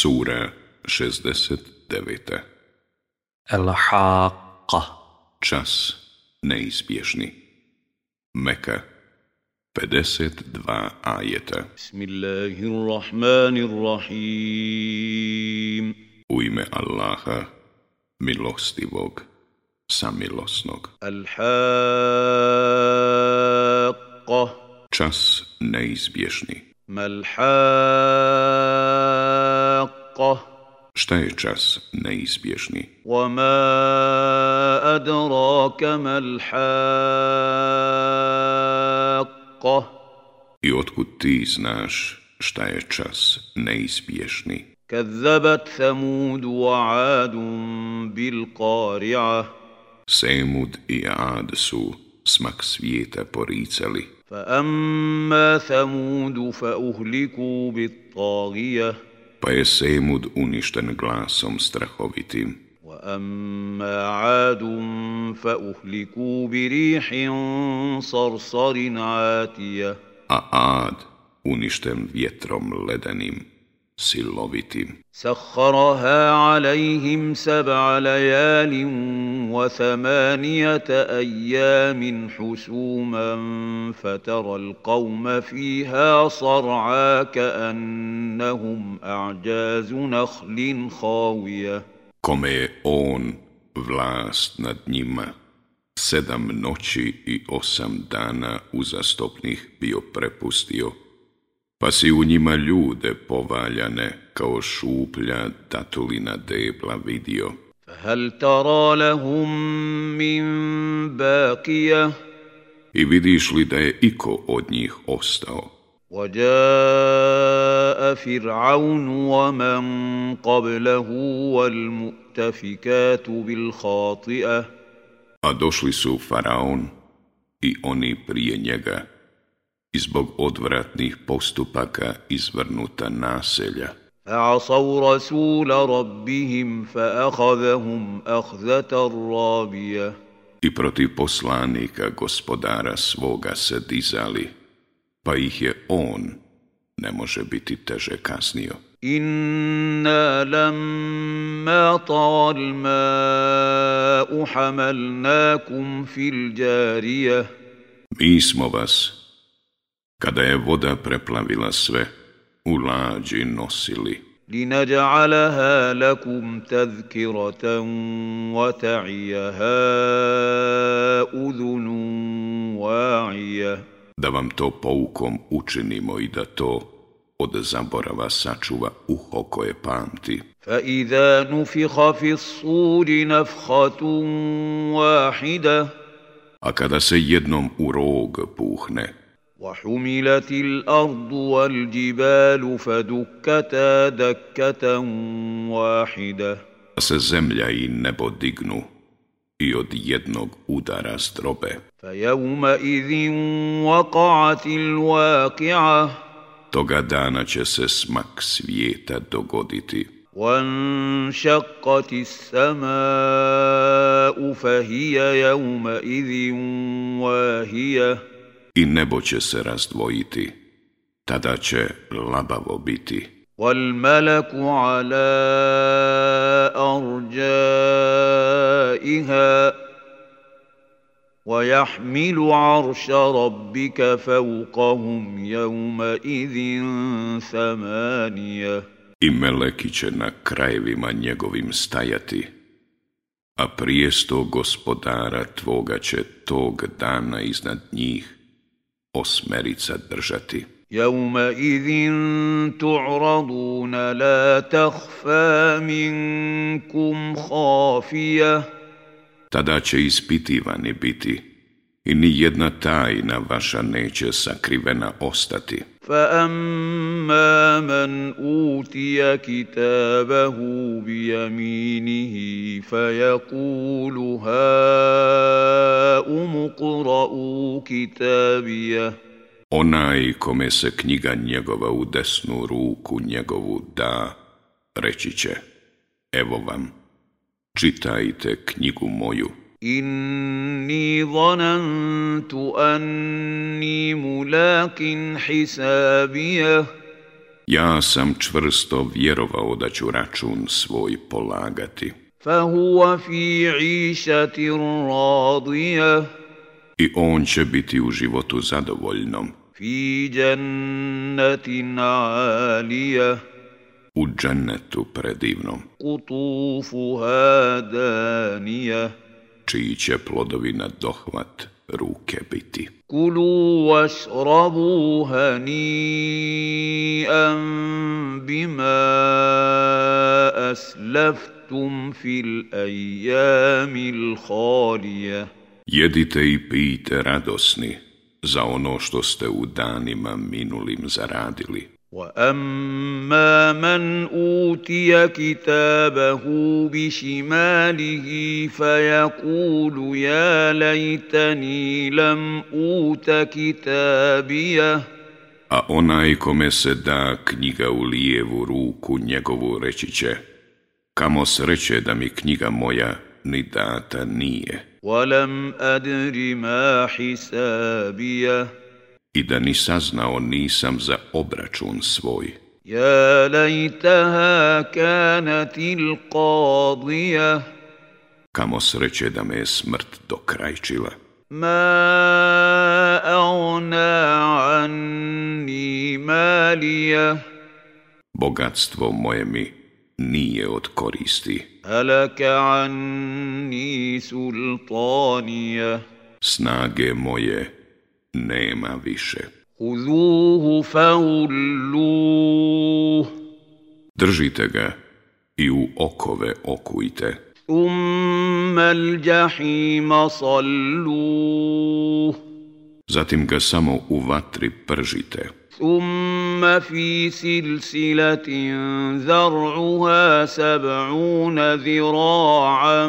Sura 69. Al-Haqqa. Čas neizbježni. Meka 52 ajeta. Bismillahirrahmanirrahim. U ime Allaha, milostivog, samilosnog. Al-Haqqa. Čas neizbježni. Mal-Haqqa. Šta je čas neizbježni? وما أدراك ما الحاقة I otkud ti znaš šta je čas neizbježni? كذبت ثمود وعاد بالقارعة Semud i Ad su smak svijeta poricali, فأما ثمود فأهلكوا بالطاغية pa je Semud uništen glasom strahovitim, وأما عاد فأهلكوا بريح صرصر عاتية a Ad uništen vjetrom ledenim, Silovitim. سخرها عليهم سبع ليال وثمانية أيام حسوما فترى القوم فيها صرعا كأنهم أعجاز نخل خاوية Kome je on vlast nad njima, sedam noći i osam dana uzastopnih bio prepustio, pa si u njima ljude povaljane kao šuplja tatulina debla vidio. فهل ترى لهم من باقية I vidiš li da je iko od njih ostao? وجاء فرعون ومن قبله والمؤتفكات بالخاطئة A došli su faraon i oni prije njega, i zbog odvratnih postupaka izvrnuta naselja. فعصوا رسول ربهم فأخذهم أخذة رابية I protiv poslanika gospodara svoga se dizali, pa ih je on, ne može biti teže kasnio. إنا لما طغى الماء حملناكم في الجارية Mi smo vas, kada je voda preplavila sve, u lađi nosili, لنجعلها لكم تذكرة وتعيها أذن واعية da vam to poukom učinimo i da to od zaborava sačuva uho koje pamti. فإذا نفخ في الصور نفخة واحدة A kada se jednom u rog puhne, وحملت الأرض والجبال فدكتا دكة واحدة. Da se zemlja i nebo dignu i od jednog udara strobe, فيومئذ وقعت الواقعة. Toga dana će se smak svijeta dogoditi. وانشقت السماء فهي يومئذ واهية. I nebo će se razdvojiti, tada će labavo biti. والملك على أرجائها ويحمل عرش ربك فوقهم يومئذ ثمانية I meleki će na krajevima njegovim stajati, a prijesto gospodara tvoga će tog dana iznad njih osmerica držati. يومئذ تعرضون لا تخفى منكم خافية Tada će ispitivani biti i ni jedna tajna vaša neće sakrivena ostati. فأما من أوتي كتابه بيمينه فيقول هاؤم اقرءوا كتابيه Onaj kome se knjiga njegova u desnu ruku njegovu da, reći će, evo vam, čitajte knjigu moju. إني ظننت أني ملاق حسابيه Ja sam čvrsto vjerovao da ću račun svoj polagati. فهو في عيشة راضية I on će biti u životu zadovoljnom, في جنة عالية u džennetu predivnom, قطوفها دانية čiji će plodovi na dohvat ruke biti. Kulu vašrabu hani bima aslaftum fil ajamil halije. Jedite i pijte radosni za ono što ste u danima minulim zaradili. واما من اوتي كتابه بشماله فيقول يا ليتني لم اوت كتابيه A onaj kome se da knjiga u lijevu ruku njegovu reći će, kamo sreće da mi knjiga moja ni data nije ولم ادر ما حسابيه i da ni saznao nisam za obračun svoj. Ja lejtaha kanatil qadija. Kamo sreće da me je smrt dokrajčila. Ma ona anni malija. Bogatstvo moje mi nije od koristi. Alaka anni sultanija. Snage moje nema više. خذوه فغلوه. Držite ga i u okove okujte, ثم الجحيم صلوه. Zatim ga samo u vatri pržite, ثم في سلسلة ذرعها سبعون ذراعا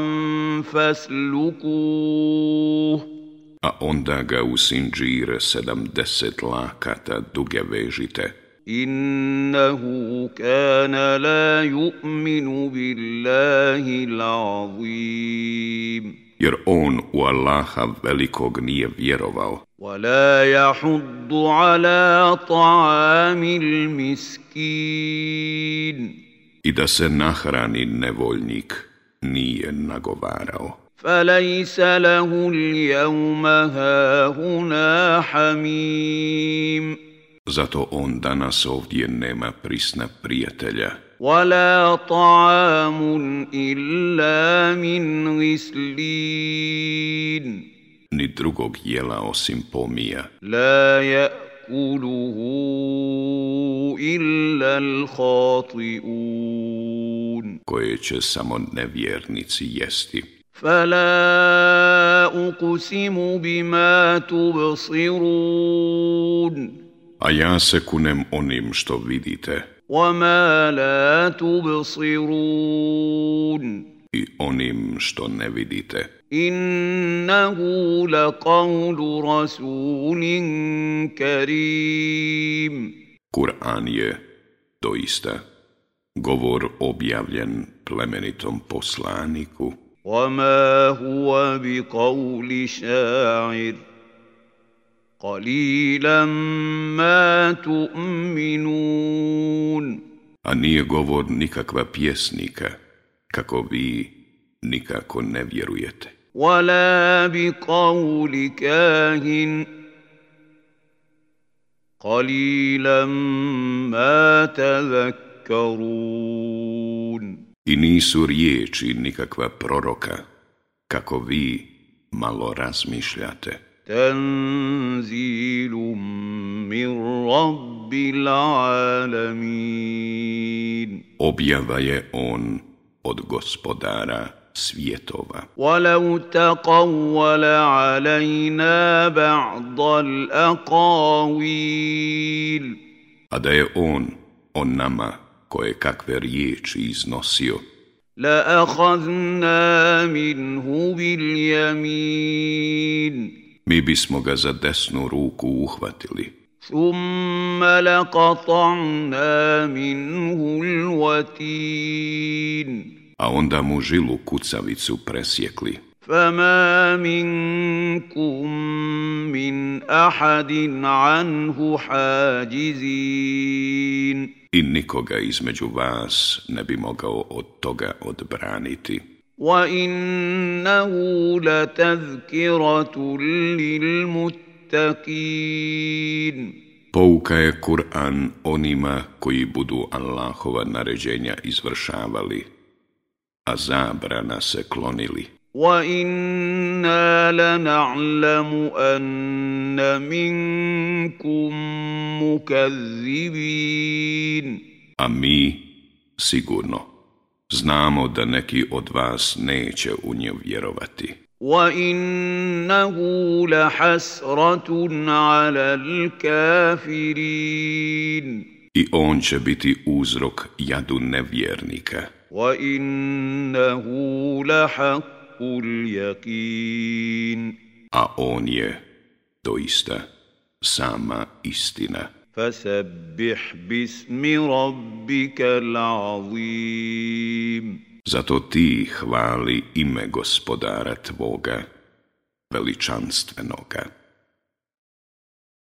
فاسلكوه. a onda ga u sinđire sedamdeset lakata duge vežite, إنه كان لا يؤمن بالله العظيم jer on u Allaha velikog nije vjerovao, ولا يحض على طعام المسكين i da se nahrani nevoljnik nije nagovarao. فليس له اليوم هاهنا حميم Zato on danas ovdje nema prisna prijatelja, ولا طعام إلا من غسلين ni drugog jela osim pomija, لا يأكله إلا الخاطئون koje će samo nevjernici jesti. فلا أقسم بما تبصرون A ja se kunem onim što vidite وما لا تبصرون i onim što ne vidite. إنه لقول رسول كريم Kur'an je, doista, govor objavljen plemenitom poslaniku, وما هو بقول شاعر قليلا ما تؤمنون a nije govor nikakva pjesnika, kako vi nikako ne vjerujete. ولا بقول كاهن قليلا ما تذكرون i nisu riječi nikakva proroka, kako vi malo razmišljate. Tanzilum min Rabbil alamin. Objava je on od gospodara svjetova. Walau taqawwala alayna ba'd al-aqawil. A da je on on nama koje kakve riječi iznosio, لأخذنا منه باليمين mi bismo ga za desnu ruku uhvatili, ثم لقطعنا منه الوتين a onda mu žilu kucavicu presjekli. فما منكم من أحد عنه حاجزين i nikoga između vas ne bi mogao od toga odbraniti. وَإِنَّهُ لَتَذْكِرَةٌ لِلْمُتَّقِينَ Pouka je Kur'an onima koji budu Allahova naređenja izvršavali, a zabrana se klonili. وَإِنَّا لَنَعْلَمُ أَنَّ مِنكُم مُكَذِّبِينَ A mi, sigurno, znamo da neki od vas neće u nje vjerovati. وَإِنَّهُ لَحَسْرَةٌ عَلَى الْكَافِرِينَ I on će biti uzrok jadu nevjernika. وَإِنَّهُ لَحَقٌّ الْيَقِينَ A on je, doista, sama istina. فَسَبِّحْ بِاسْمِ رَبِّكَ الْعَظِيمِ Zato ti hvali ime gospodara tvoga, veličanstvenoga.